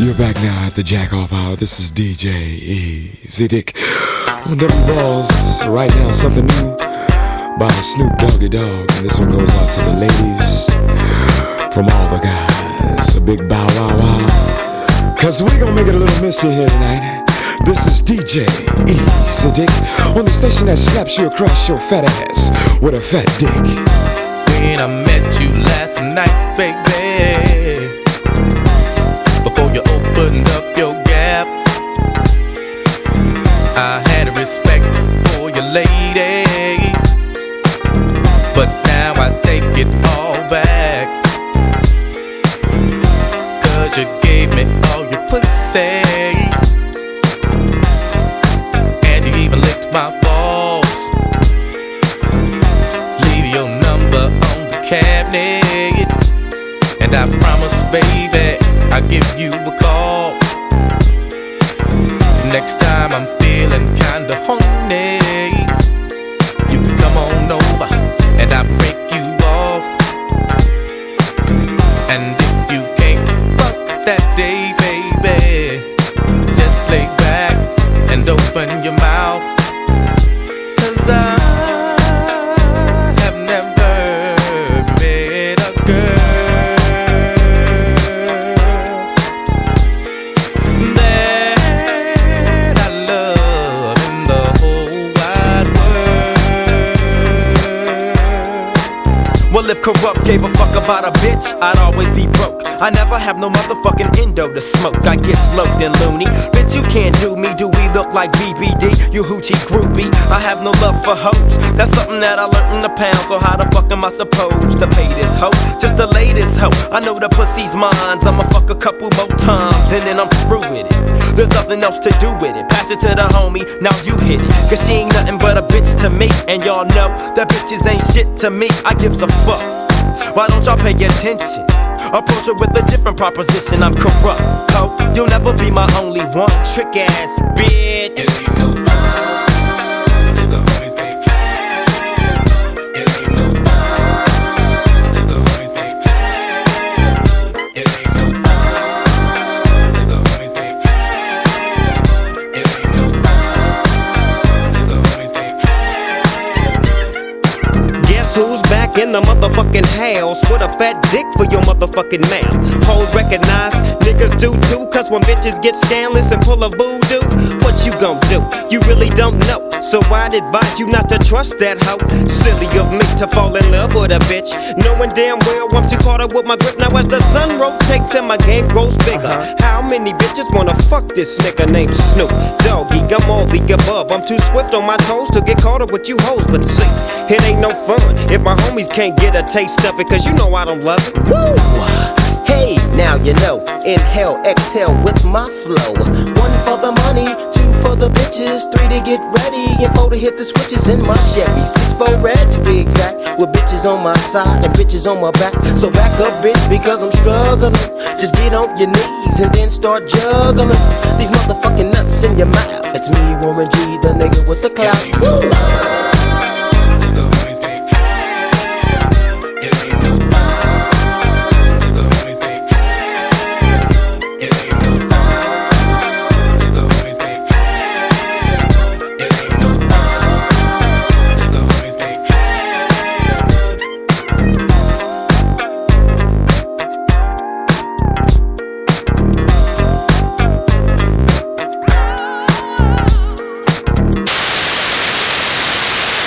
You're back now at the Jack Off Hour. This is DJ Easy Dick. On them balls right now, something new by Snoop Doggy Dogg. And this one goes out to the ladies from all the guys. A big bow wow wow. Cause we gonna make it a little misty here tonight. This is DJ Easy Dick on the station that slaps you across your fat ass with a fat dick. When I met you last night, baby before you opened up your gap. I had respect for your lady, but now I take it all back. Cause you gave me all your pussy, and you even licked my balls. Leave your number on the cabinet, I promise, baby. I'll give you a call. Next time I'm feeling kinda horny, you can come on over and I break you off. And if you can't fuck that day, baby, just lay back and open your mouth. Cause I corrupt gave a fuck about a bitch, I'd always be broke. I never have no motherfucking endo to smoke. I get smoked and loony. Bitch, you can't do me. Do we look like BBD? You hoochie groupie. I have no love for hoes. That's something that I learned in the pound. So how the fuck am I supposed to pay this hoe? Just the latest hoe. I know the pussy's mine. I'ma fuck a couple more times and then I'm through with it. There's nothing else to do with it. Pass it to the homie. Now you hit it. Cause she ain't nothing but a bitch to me. And y'all know that bitches ain't shit to me. I gives a fuck. Why don't y'all pay attention? Approach her with a different proposition. I'm corrupt. Oh, you'll never be my only one. Trick ass bitch. Motherfucking house with a fat dick for your motherfucking mouth? Hoes recognize, niggas do too. Cause when bitches get scandalous and pull a voodoo, what you gon' do? You really don't know. So I'd advise you not to trust that hoe. Silly of me to fall in love with a bitch. Knowing damn well I'm too caught up with my grip. Now as the sun rotates and my game grows bigger. How many bitches wanna fuck this nigga named Snoop Doggy? I'm all the above. I'm too swift on my toes to get caught up with you hoes. But see, it ain't no fun if my homies can't get a taste of it. Cause you know I don't love it. Woo! Now you know. Inhale, exhale with my flow. One for the money, two for the bitches, three to get ready, and four to hit the switches in my Chevy. Six for red to be exact, with bitches on my side and bitches on my back. So back up, bitch, because I'm struggling. Just get on your knees and then start juggling these motherfucking nuts in your mouth. It's me, Warren G, the nigga with the clout.